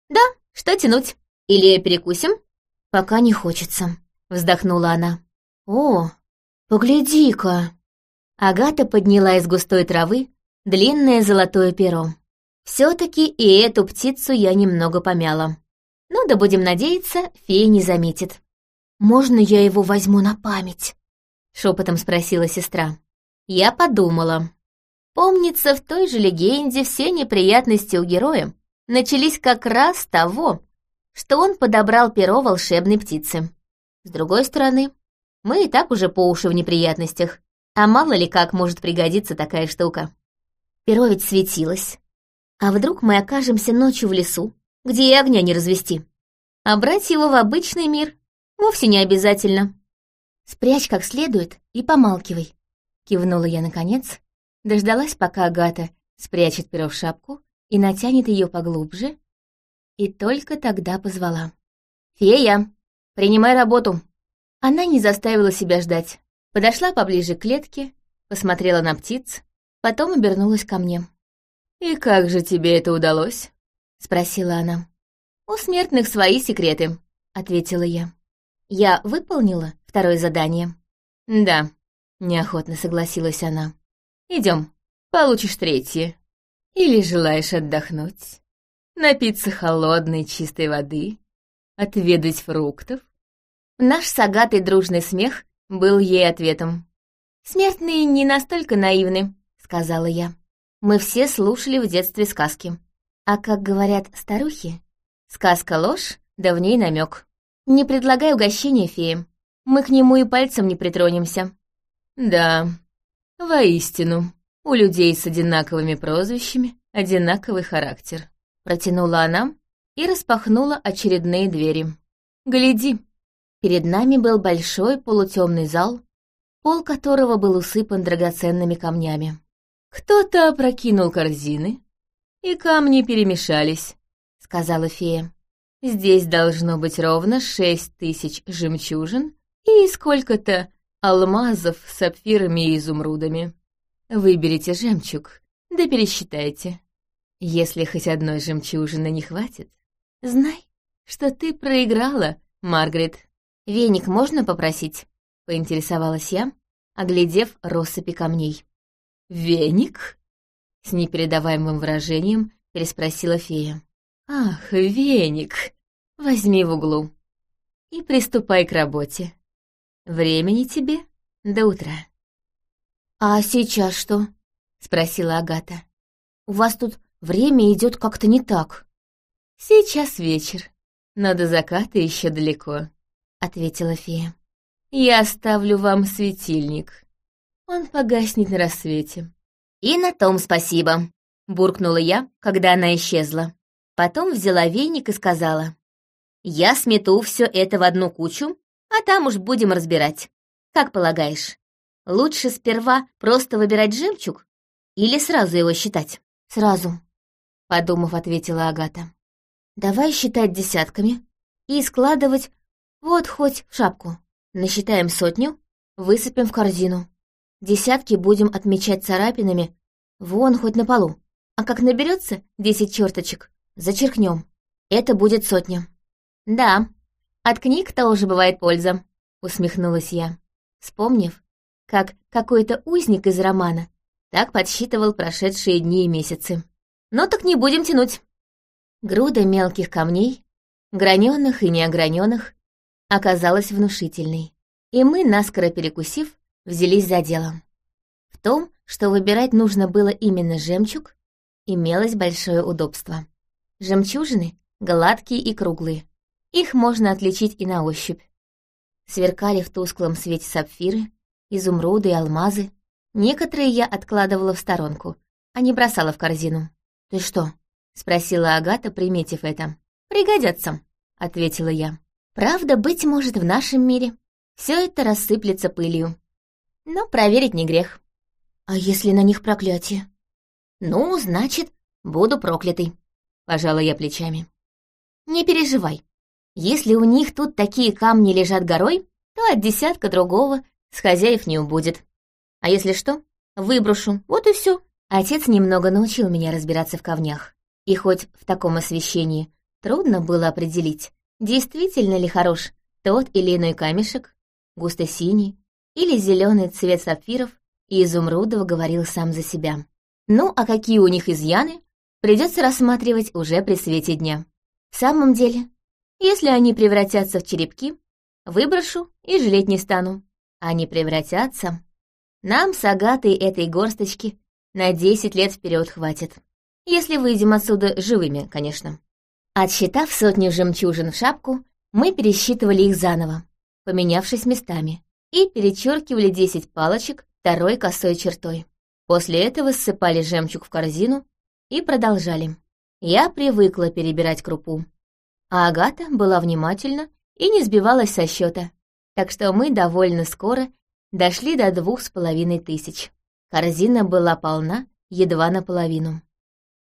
[SPEAKER 1] «Да, что тянуть? Или перекусим?»
[SPEAKER 2] «Пока не хочется», — вздохнула она.
[SPEAKER 1] «О,
[SPEAKER 2] погляди-ка!»
[SPEAKER 1] Агата подняла из густой травы длинное золотое перо. Все-таки и эту птицу я немного помяла. Ну да будем надеяться, фея не заметит.
[SPEAKER 2] «Можно я его возьму на память?»
[SPEAKER 1] — шепотом спросила сестра. Я подумала. Помнится, в той же легенде все неприятности у героя начались как раз с того, что он подобрал перо волшебной птицы. С другой стороны, мы и так уже по уши в неприятностях, а мало ли как может пригодиться такая штука. Перо ведь светилось. А вдруг мы окажемся ночью в лесу, где и огня не развести? А брать его в обычный мир вовсе не обязательно. Спрячь как следует и помалкивай. Кивнула я наконец, дождалась, пока Агата спрячет перо в шапку и натянет ее поглубже, и только тогда позвала. «Фея, принимай работу!» Она не заставила себя ждать. Подошла поближе к клетке, посмотрела на птиц, потом обернулась ко мне.
[SPEAKER 3] «И как же тебе это удалось?»
[SPEAKER 1] — спросила она. «У смертных свои секреты», — ответила я. «Я выполнила второе задание?»
[SPEAKER 3] «Да», — неохотно согласилась она. Идем, получишь третье. Или желаешь отдохнуть?» напиться холодной чистой воды, отведать фруктов.
[SPEAKER 1] Наш сагатый дружный смех был ей ответом. «Смертные не настолько наивны», — сказала я. «Мы все слушали в детстве сказки. А как говорят старухи, сказка ложь, да в ней намек. Не предлагай угощения феям, мы к нему и пальцем не притронемся».
[SPEAKER 3] «Да, воистину, у людей с одинаковыми прозвищами одинаковый характер»,
[SPEAKER 1] Протянула она и распахнула очередные двери. «Гляди!» Перед нами был большой полутемный зал, пол которого был усыпан драгоценными камнями.
[SPEAKER 3] «Кто-то опрокинул корзины, и камни перемешались», — сказала фея. «Здесь должно быть ровно шесть тысяч жемчужин и сколько-то алмазов с сапфирами и изумрудами. Выберите жемчуг, да пересчитайте. Если хоть одной жемчужины не хватит, знай, что ты проиграла, Маргарет.
[SPEAKER 1] Веник можно попросить? Поинтересовалась я, оглядев россыпи камней.
[SPEAKER 3] Веник? С непередаваемым выражением переспросила фея. Ах, веник! Возьми в углу и приступай к работе. Времени тебе до утра.
[SPEAKER 2] «А сейчас что?» — спросила Агата. «У вас тут время идет как-то не так».
[SPEAKER 3] «Сейчас вечер, но до заката еще далеко», — ответила фея. «Я оставлю вам светильник. Он погаснет на рассвете».
[SPEAKER 1] «И на том спасибо», — буркнула я, когда она исчезла. Потом взяла веник и сказала. «Я смету все это в одну кучу, а там уж будем разбирать. Как полагаешь, лучше сперва просто выбирать жемчуг или сразу его считать?»
[SPEAKER 2] «Сразу», — подумав, ответила Агата. «Давай считать десятками и складывать вот хоть в шапку. Насчитаем сотню, высыпем в корзину. Десятки будем отмечать царапинами вон хоть на полу. А как наберется десять черточек, зачеркнем. Это будет сотня».
[SPEAKER 1] «Да, от книг тоже бывает польза», — усмехнулась я, вспомнив, как какой-то узник из романа так подсчитывал прошедшие дни и месяцы. «Ну так не будем тянуть». Груда мелких камней, граненых и неограненных, оказалась внушительной, и мы, наскоро перекусив, взялись за дело. В том, что выбирать нужно было именно жемчуг, имелось большое удобство. Жемчужины гладкие и круглые, их можно отличить и на ощупь. Сверкали в тусклом свете сапфиры, изумруды и алмазы. Некоторые я откладывала в сторонку, а не бросала в корзину. «Ты что?» — спросила Агата, приметив это. «Пригодятся», — ответила я. «Правда, быть может, в нашем мире все это рассыплется пылью. Но проверить не грех».
[SPEAKER 2] «А если на них проклятие?»
[SPEAKER 1] «Ну, значит, буду проклятый», — пожала я плечами. «Не переживай, если у них тут такие камни лежат горой, то от десятка другого с хозяев не убудет. А если что, выброшу, вот и все. Отец немного научил меня разбираться в камнях. И хоть в таком освещении трудно было определить, действительно ли хорош тот или иной камешек, густо-синий или зеленый цвет сапфиров и изумрудов говорил сам за себя. Ну, а какие у них изъяны, придется рассматривать уже при свете дня. В самом деле, если они превратятся в черепки, выброшу и жалеть не стану. Они превратятся. Нам с Агатой этой горсточки на десять лет вперед хватит. Если выйдем отсюда живыми, конечно. Отсчитав сотню жемчужин в шапку, мы пересчитывали их заново, поменявшись местами, и перечеркивали десять палочек второй косой чертой. После этого ссыпали жемчуг в корзину и продолжали. Я привыкла перебирать крупу а Агата была внимательна и не сбивалась со счета, так что мы довольно скоро дошли до двух с половиной тысяч. Корзина была полна едва наполовину.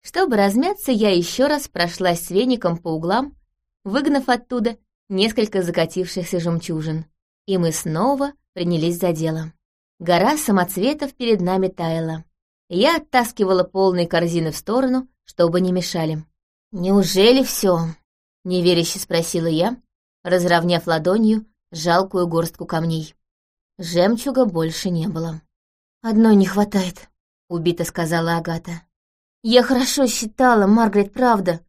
[SPEAKER 1] Чтобы размяться, я еще раз прошлась с веником по углам, выгнав оттуда несколько закатившихся жемчужин, и мы снова принялись за дело. Гора самоцветов перед нами таяла. Я оттаскивала полные корзины в сторону, чтобы не мешали. «Неужели все? — неверяще спросила я, разровняв ладонью жалкую горстку камней. Жемчуга больше не было.
[SPEAKER 2] «Одной не хватает», — убито сказала Агата. «Я хорошо считала, Маргарет, правда.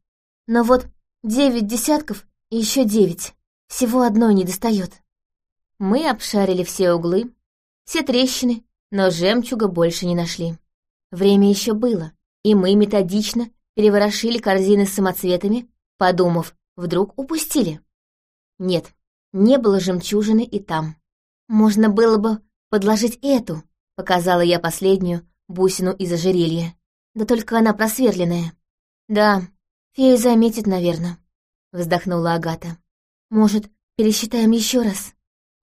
[SPEAKER 2] Но вот девять десятков и еще девять. Всего одной не достает.
[SPEAKER 1] Мы обшарили все углы, все трещины, но жемчуга больше не нашли. Время еще было, и мы методично переворошили корзины с самоцветами, подумав, Вдруг упустили? Нет, не было жемчужины и там. Можно было бы подложить эту, показала я последнюю бусину из ожерелья. Да только она просверленная. Да, фея заметит, наверное, вздохнула Агата. Может, пересчитаем еще раз?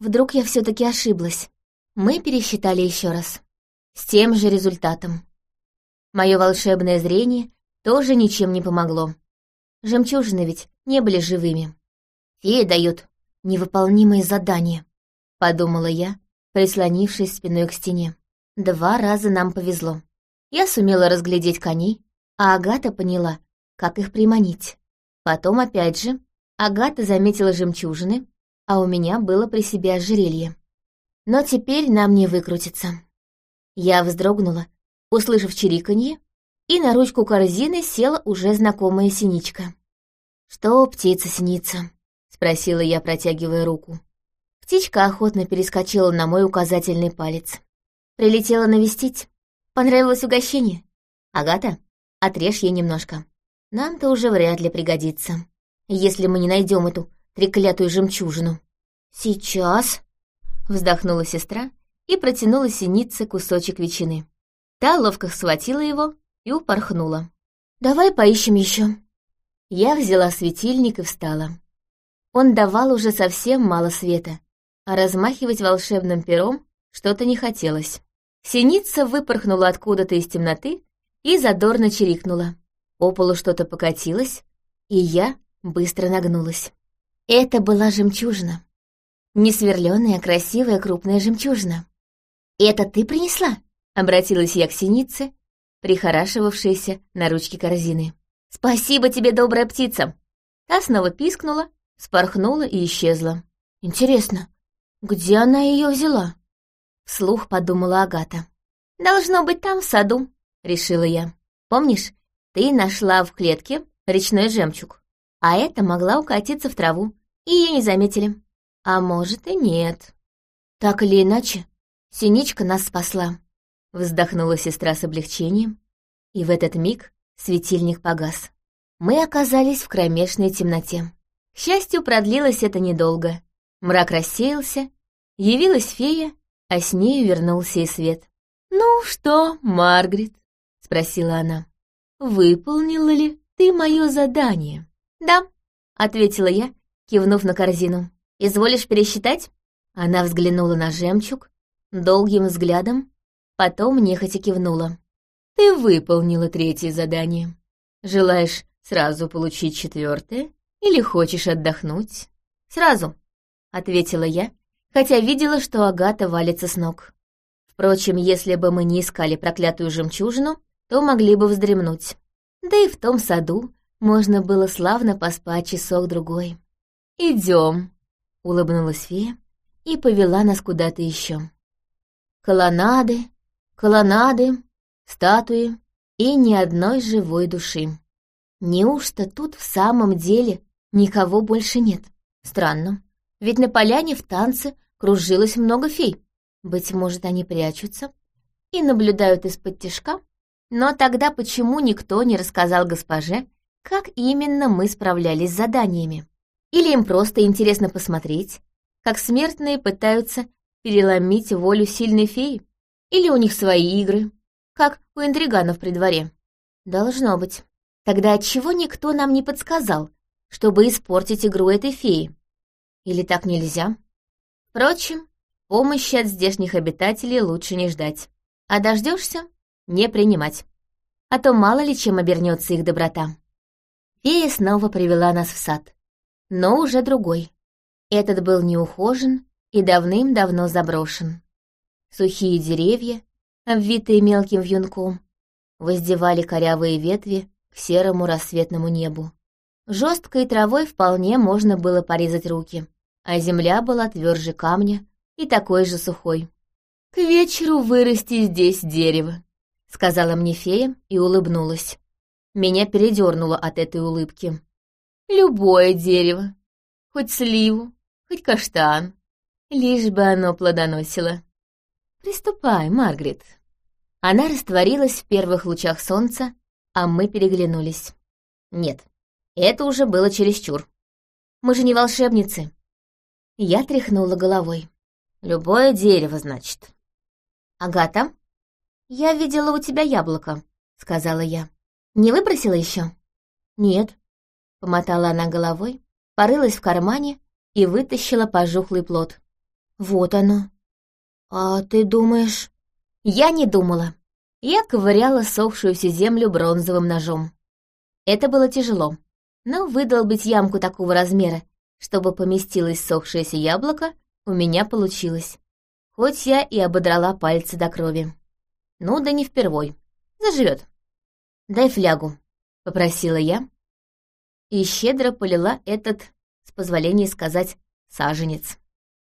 [SPEAKER 1] Вдруг я все-таки ошиблась. Мы пересчитали еще раз. С тем же результатом. Мое волшебное зрение тоже ничем не помогло. Жемчужины ведь не были живыми. Фея дает невыполнимые задания, подумала я, прислонившись спиной к стене. Два раза нам повезло. Я сумела разглядеть коней, а Агата поняла, как их приманить. Потом опять же Агата заметила жемчужины, а у меня было при себе ожерелье. Но теперь нам не выкрутиться. Я вздрогнула, услышав чириканье, и на ручку корзины села уже знакомая синичка. «Что птица снится?» — спросила я, протягивая руку. Птичка охотно перескочила на мой указательный палец. Прилетела навестить. Понравилось угощение? Агата, отрежь ей немножко. Нам-то уже вряд ли пригодится, если мы не найдем эту треклятую жемчужину.
[SPEAKER 2] Сейчас,
[SPEAKER 1] вздохнула сестра и протянула синице кусочек ветчины. Та ловко схватила его и упорхнула.
[SPEAKER 2] Давай поищем еще.
[SPEAKER 1] Я взяла светильник и встала. Он давал уже совсем мало света, а размахивать волшебным пером что-то не хотелось. Синица выпорхнула откуда-то из темноты и задорно чирикнула. По полу что-то покатилось, и я быстро нагнулась. Это была жемчужина. Несверленная, а красивая, крупная жемчужина. «Это ты принесла?» — обратилась я к синице, прихорашивавшейся на ручке корзины. «Спасибо тебе, добрая птица!» Та снова пискнула, спорхнула и исчезла.
[SPEAKER 2] «Интересно, где она ее взяла?»
[SPEAKER 1] Вслух подумала Агата. «Должно быть там, в саду», — решила я. «Помнишь, ты нашла в клетке речной жемчуг, а это могла укатиться в траву, и ее не заметили. А может и нет».
[SPEAKER 2] «Так или иначе, синичка нас спасла», —
[SPEAKER 1] вздохнула сестра с облегчением, и в этот миг светильник погас. Мы оказались в кромешной темноте. К счастью, продлилось это недолго. Мрак рассеялся, явилась фея, а с нею вернулся и свет. «Ну что, Маргарет?» — спросила она. «Выполнила ли ты мое задание?» «Да», — ответила я, кивнув на корзину. «Изволишь пересчитать?» Она взглянула на жемчуг, долгим взглядом, потом нехотя кивнула. «Ты выполнила третье задание. Желаешь сразу получить четвертое или хочешь отдохнуть?» «Сразу», — ответила я, хотя видела, что Агата валится с ног. Впрочем, если бы мы не искали проклятую жемчужину, то могли бы вздремнуть. Да и в том саду можно было славно поспать часок-другой. «Идем», — улыбнулась фея и повела нас куда-то еще. Колоннады, колоннады, статуи и ни одной живой души. Неужто тут в самом деле никого больше нет? Странно, ведь на поляне в танце кружилось много фей. Быть может, они прячутся и наблюдают из-под тишка? Но тогда почему никто не рассказал госпоже, как именно мы справлялись с заданиями? Или им просто интересно посмотреть, как смертные пытаются переломить волю сильной феи? Или у них свои игры, как у интриганов при дворе? Должно быть. Тогда отчего никто нам не подсказал, чтобы испортить игру этой феи? Или так нельзя? Впрочем, помощи от здешних обитателей лучше не ждать. А дождешься — не принимать. А то мало ли чем обернется их доброта. Фея снова привела нас в сад. Но уже другой. Этот был неухожен и давным-давно заброшен. Сухие деревья, обвитые мелким вьюнком, воздевали корявые ветви к серому рассветному небу. Жесткой травой вполне можно было порезать руки а земля была тверже камня и такой же сухой. «К вечеру вырасти здесь дерево», — сказала мне фея и улыбнулась. Меня передернуло от этой улыбки. «Любое дерево, хоть сливу, хоть каштан, лишь бы оно плодоносило. Приступай, Маргарет». Она растворилась в первых лучах солнца, а мы переглянулись. Нет, это уже было чересчур. Мы же не волшебницы. Я тряхнула головой. «Любое дерево, значит». «Агата, я видела у тебя яблоко», — сказала я. «Не выбросила еще?» «Нет», — помотала она головой, порылась в кармане и вытащила пожухлый плод. «Вот оно». «А ты думаешь...» Я не думала. Я ковыряла сохшуюся землю бронзовым ножом. Это было тяжело, но выдолбить ямку такого размера чтобы поместилось сохшееся яблоко, у меня получилось. Хоть я и ободрала пальцы до крови. Ну да не впервой. Заживет. «Дай флягу», — попросила я. И щедро полила этот, с позволения сказать, саженец.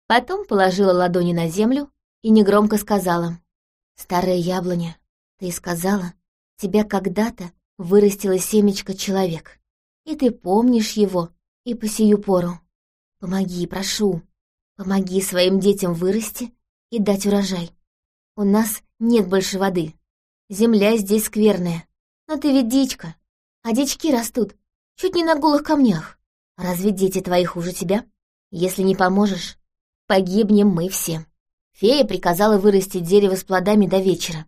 [SPEAKER 1] Потом положила ладони на землю и негромко сказала. «Старая яблоня, ты сказала, тебя когда-то вырастила семечко человек, и ты помнишь его и по сию пору. Помоги, прошу. Помоги своим детям вырасти и дать урожай. У нас нет больше воды. Земля здесь скверная. Но ты ведь дичка, а дички растут чуть не на голых камнях. Разве дети твои хуже тебя? Если не поможешь, погибнем мы все. Фея приказала вырастить дерево с плодами до вечера.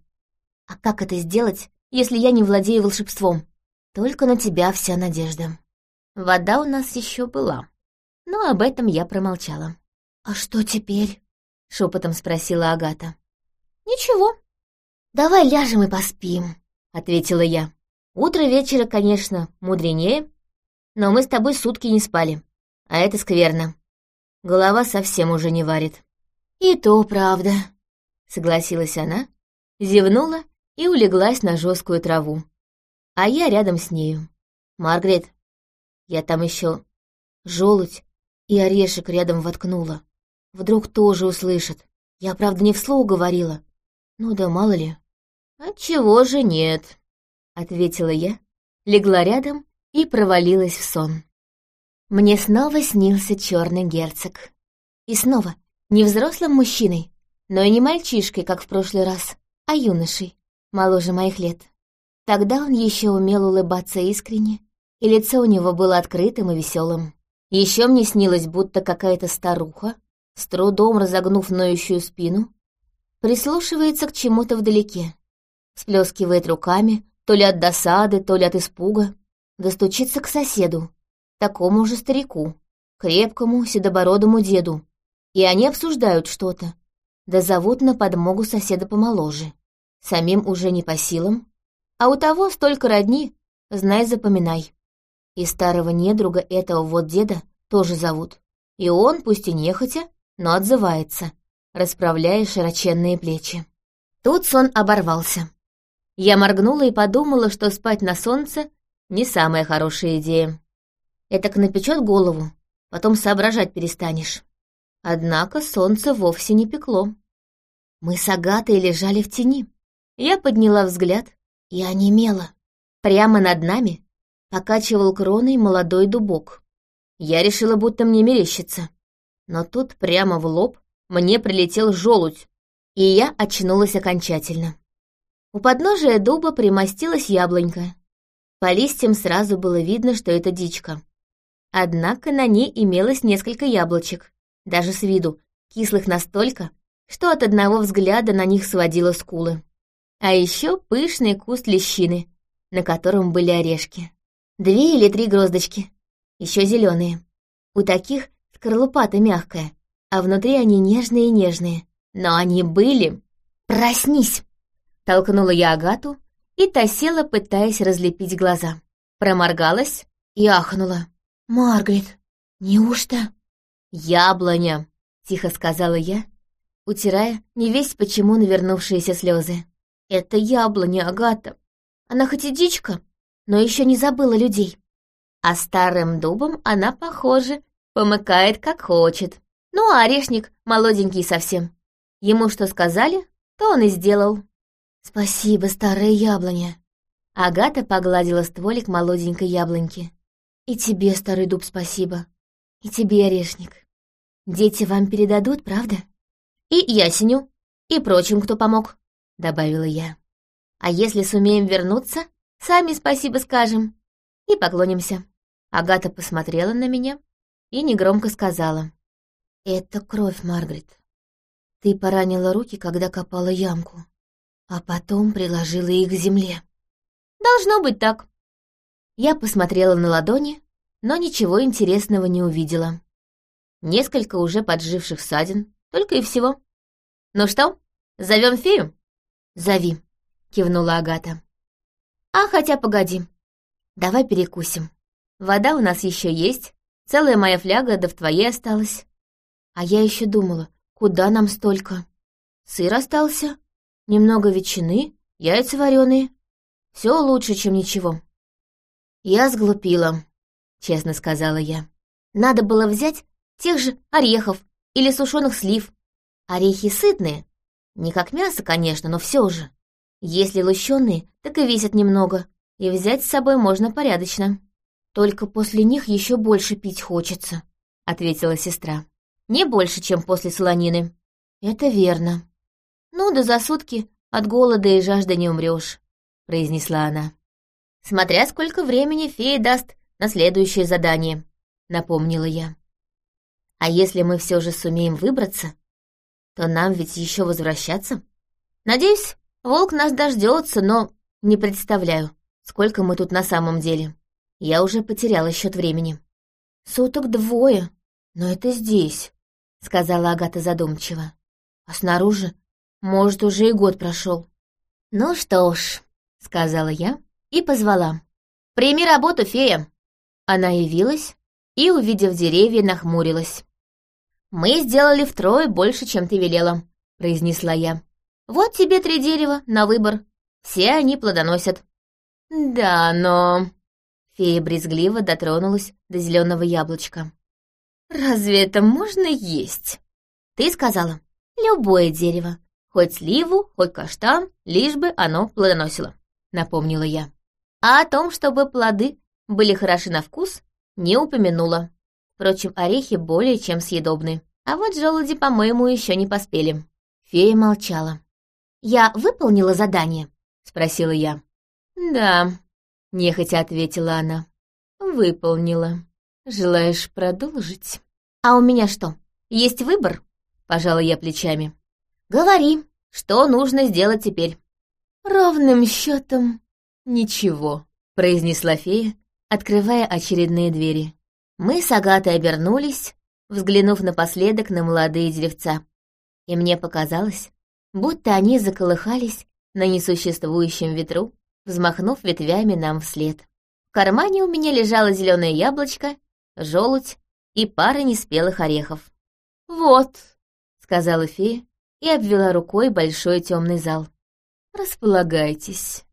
[SPEAKER 1] А как это сделать, если я не владею волшебством? Только на тебя вся надежда. Вода у нас еще была, но об этом я промолчала.
[SPEAKER 2] «А что теперь?»
[SPEAKER 1] — шепотом спросила Агата.
[SPEAKER 2] «Ничего. Давай ляжем и поспим», — ответила я.
[SPEAKER 1] «Утро вечера, конечно, мудренее, но мы с тобой сутки не спали, а это скверно. Голова совсем уже не варит».
[SPEAKER 2] «И то правда», —
[SPEAKER 1] согласилась она, зевнула и улеглась на жесткую траву. А я рядом с нею. «Маргарет, я там еще желудь и орешек рядом воткнула. Вдруг тоже услышат. Я, правда, не вслух говорила. Ну да мало ли». «Отчего же нет?» — ответила я, легла рядом и провалилась в сон. Мне снова снился черный герцог. И снова не взрослым мужчиной, но и не мальчишкой, как в прошлый раз, а юношей, моложе моих лет. Тогда он еще умел улыбаться искренне, и лицо у него было открытым и веселым. Еще мне снилось, будто какая-то старуха, с трудом разогнув ноющую спину, прислушивается к чему-то вдалеке, сплескивает руками, то ли от досады, то ли от испуга, достучится к соседу, такому же старику, крепкому седобородому деду, и они обсуждают что-то, да зовут на подмогу соседа помоложе. Самим уже не по силам, а у того столько родни, знай, запоминай. И старого недруга этого вот деда тоже зовут. И он, пусть и нехотя, но отзывается, расправляя широченные плечи. Тут сон оборвался. Я моргнула и подумала, что спать на солнце — не самая хорошая идея. Это напечет голову, потом соображать перестанешь. Однако солнце вовсе не пекло. Мы с Агатой лежали в тени. Я подняла взгляд и онемела. Прямо над нами покачивал кроной молодой дубок. Я решила, будто мне мерещится. Но тут прямо в лоб мне прилетел желудь, и я очнулась окончательно. У подножия дуба примостилась яблонька. По листьям сразу было видно, что это дичка. Однако на ней имелось несколько яблочек даже с виду, кислых настолько, что от одного взгляда на них сводило скулы. А еще пышный куст лещины, на котором были орешки. Две или три гроздочки, еще зеленые. У таких скорлупа-то мягкая, а внутри они нежные-нежные. Но они были... «Проснись!» Толкнула я Агату, и та села, пытаясь разлепить глаза. Проморгалась и ахнула.
[SPEAKER 2] «Маргарет, неужто?»
[SPEAKER 1] «Яблоня!» — тихо сказала я, утирая не весь почему навернувшиеся слезы. «Это яблоня, Агата. Она хоть и дичка, но еще не забыла людей. А старым дубом она, похоже, помыкает как хочет. Ну, а орешник молоденький совсем. Ему что сказали, то он и сделал».
[SPEAKER 2] «Спасибо, старая яблоня».
[SPEAKER 1] Агата погладила стволик молоденькой яблоньки.
[SPEAKER 2] «И тебе, старый дуб, спасибо.
[SPEAKER 1] И тебе, орешник. Дети вам передадут, правда? И ясеню, и прочим, кто помог, — добавила я. А если сумеем вернуться, сами спасибо скажем и поклонимся. Агата посмотрела на меня и негромко сказала.
[SPEAKER 2] «Это кровь, Маргарет. Ты поранила руки, когда копала ямку, а потом приложила их к земле».
[SPEAKER 1] «Должно быть так». Я посмотрела на ладони, но ничего интересного не увидела. Несколько уже подживших ссадин, только и всего. «Ну что, зовем фею?»
[SPEAKER 2] «Зови», — кивнула Агата.
[SPEAKER 1] «А хотя погоди, давай перекусим. Вода у нас еще есть, целая моя фляга, да в твоей осталась.
[SPEAKER 2] А я еще думала, куда нам столько? Сыр остался, немного ветчины, яйца вареные. Все лучше, чем ничего».
[SPEAKER 1] «Я сглупила», честно сказала я. Надо было взять тех же орехов или сушеных слив. Орехи сытные, не как мясо, конечно, но все же. Если лущеные, так и весят немного, и взять с собой можно порядочно.
[SPEAKER 2] Только после них еще больше пить хочется, ответила сестра.
[SPEAKER 1] Не больше, чем после солонины.
[SPEAKER 2] Это верно.
[SPEAKER 1] «Ну да за сутки от голода и жажды не умрешь», — произнесла она. «Смотря сколько времени фея даст на следующее задание», — напомнила я. «А если мы все же сумеем выбраться, то нам ведь еще возвращаться? Надеюсь, волк нас дождется, но не представляю, сколько мы тут на самом деле. Я уже потеряла счет времени». «Суток двое, но это здесь», — сказала Агата задумчиво. «А снаружи может, уже и год прошел. «Ну что ж», — сказала я и позвала. «Прими работу, фея!» Она явилась и, увидев деревья, нахмурилась. «Мы сделали втрое больше, чем ты велела», — произнесла я. «Вот тебе три дерева на выбор. Все они плодоносят». «Да, но...» Фея брезгливо дотронулась до зеленого яблочка. «Разве это можно есть?» «Ты сказала, любое дерево, Хоть сливу, хоть каштан, лишь бы оно плодоносило», — напомнила я. А о том, чтобы плоды были хороши на вкус, не упомянула. Впрочем, орехи более чем съедобны. А вот желуди, по-моему, еще не поспели. Фея молчала. «Я выполнила задание?» — спросила я. «Да», — нехотя ответила она. «Выполнила. Желаешь продолжить?» «А у меня что, есть выбор?» — пожала я плечами. Говори, что нужно сделать теперь?» «Ровным счетом ничего», — произнесла фея, открывая очередные двери. Мы с Агатой обернулись, взглянув напоследок на молодые деревца. И мне показалось, будто они заколыхались на несуществующем ветру, взмахнув ветвями нам вслед. В кармане у меня лежало зеленое яблочко, желудь и пара неспелых орехов. «Вот», — сказала фея, и обвела рукой большой темный зал. «Располагайтесь.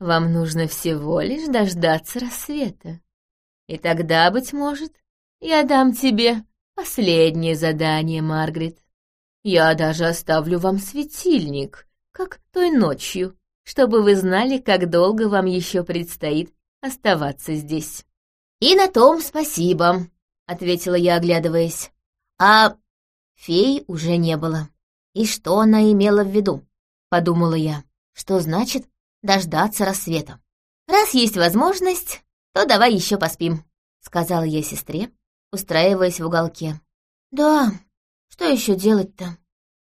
[SPEAKER 1] Вам нужно всего лишь дождаться рассвета. И тогда, быть может, я дам тебе последнее задание, Маргарет. Я даже оставлю вам светильник, как той ночью, чтобы вы знали, как долго вам еще предстоит оставаться здесь». «И на том спасибо», — ответила я, оглядываясь. «А фей уже не было». И что она имела в виду? Подумала я. Что значит дождаться рассвета? Раз есть возможность, то давай еще поспим, сказала я сестре, устраиваясь в уголке. Да, что еще делать-то?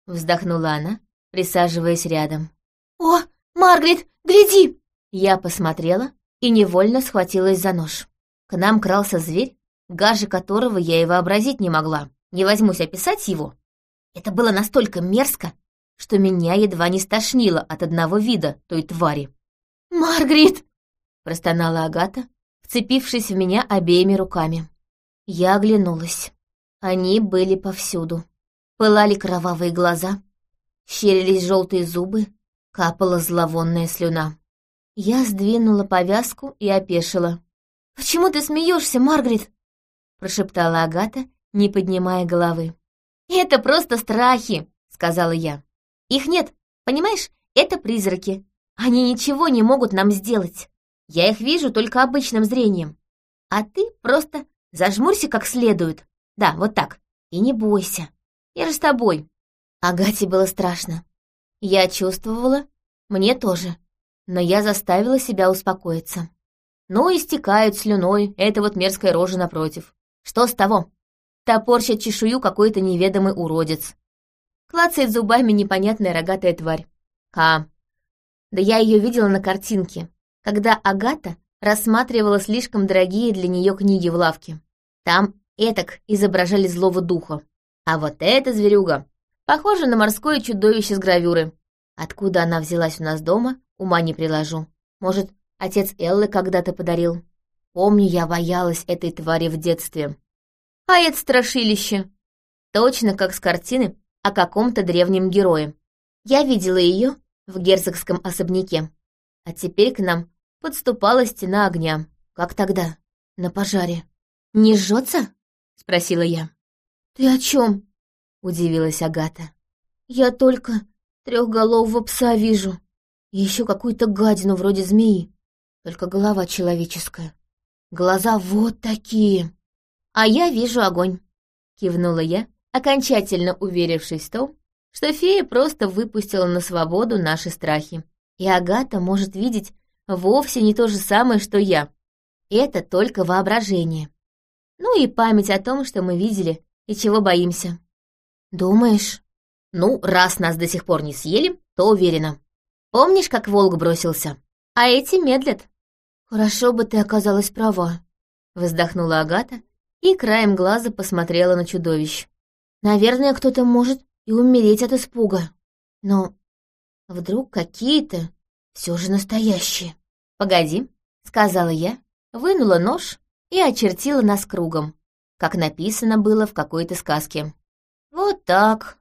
[SPEAKER 1] Вздохнула она, присаживаясь рядом. О, Маргарет, гляди! Я посмотрела и невольно схватилась за нож. К нам крался зверь, гаже которого я и вообразить не могла. Не возьмусь описать его, это было настолько мерзко, что меня едва не стошнило от одного вида той твари. «Маргарет!» — простонала Агата, вцепившись в меня обеими руками. Я оглянулась. Они были повсюду. Пылали кровавые глаза, щерились желтые зубы, капала зловонная слюна. Я сдвинула повязку и опешила. «Почему ты смеешься, Маргарет?» — прошептала Агата, не поднимая головы. «Это просто страхи», — сказала я. «Их нет, понимаешь? Это призраки. Они ничего не могут нам сделать. Я их вижу только обычным зрением. А ты просто зажмурься как следует. Да, вот так. И не бойся. Я же с тобой». Агате было страшно. Я чувствовала, мне тоже. Но я заставила себя успокоиться. Ну, истекают слюной, это вот мерзкая рожа напротив. Что с того? Топорщит чешую какой-то неведомый уродец. Клацает зубами непонятная рогатая тварь. А, да я ее видела на картинке, когда Агата рассматривала слишком дорогие для нее книги в лавке. Там этак изображали злого духа. А вот эта зверюга похожа на морское чудовище с гравюры. Откуда она взялась у нас дома, ума не приложу. Может, отец Эллы когда-то подарил. Помню, я боялась этой твари в детстве. А это страшилище. Точно как с картины о каком-то древнем герое. Я видела ее в герцогском особняке. А теперь к нам подступала стена огня. Как тогда? На пожаре. «Не жжется?» — спросила я. «Ты о чем? удивилась Агата. «Я только трехголового пса вижу. И еще какую-то гадину вроде змеи. Только голова человеческая. Глаза вот такие. «А я вижу огонь», — кивнула я, окончательно уверившись в том, что фея просто выпустила на свободу наши страхи. И Агата может видеть вовсе не то же самое, что я. Это только воображение. Ну и память о том, что мы видели и чего боимся.
[SPEAKER 2] Думаешь?
[SPEAKER 1] Ну, раз нас до сих пор не съели, то уверена. Помнишь, как волк бросился? А эти медлят.
[SPEAKER 2] Хорошо бы ты оказалась права,
[SPEAKER 1] вздохнула Агата и краем глаза посмотрела на чудовищ.
[SPEAKER 2] Наверное, кто-то может и умереть от испуга. Но вдруг какие-то все же настоящие.
[SPEAKER 1] «Погоди», — сказала я, вынула нож и очертила нас кругом, как написано было в какой-то сказке. «Вот так.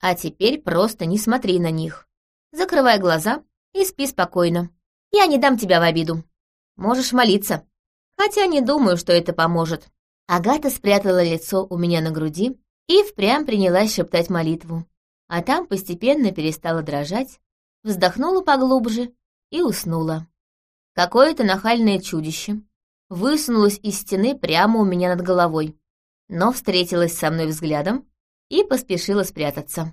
[SPEAKER 1] А теперь просто не смотри на них. Закрывай глаза и спи спокойно. Я не дам тебя в обиду. Можешь молиться. Хотя не думаю, что это поможет». Агата спрятала лицо у меня на груди и впрямь принялась шептать молитву. А там постепенно перестала дрожать, вздохнула поглубже и уснула. Какое-то нахальное чудище высунулось из стены прямо у меня над головой, но встретилась со мной взглядом и поспешила спрятаться.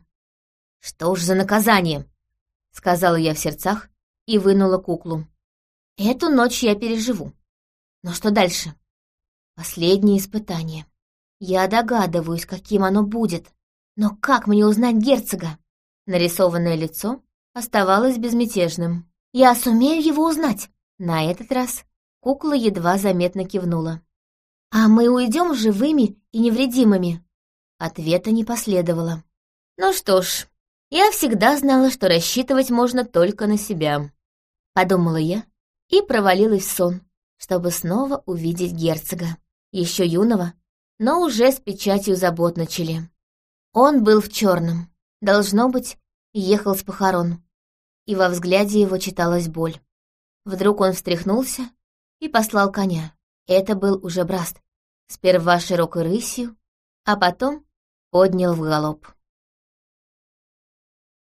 [SPEAKER 1] «Что ж за наказание?» — сказала я в сердцах и вынула куклу. «Эту ночь я переживу. Но что дальше?» «Последнее испытание. Я догадываюсь, каким оно будет. Но как мне узнать герцога?» Нарисованное лицо оставалось безмятежным. «Я сумею его узнать!» На этот раз кукла едва заметно кивнула. «А мы уйдем живыми и невредимыми?» Ответа не последовало. «Ну что ж, я всегда знала, что рассчитывать можно только на себя», — подумала я и провалилась в сон, чтобы снова увидеть герцога, еще юного, но уже с печатью забот на челе. Он был в черном, должно быть, ехал с похорон и во взгляде его читалась боль. Вдруг он встряхнулся и послал коня. Это был уже Браст, сперва широкой рысью, а потом поднял в галоп.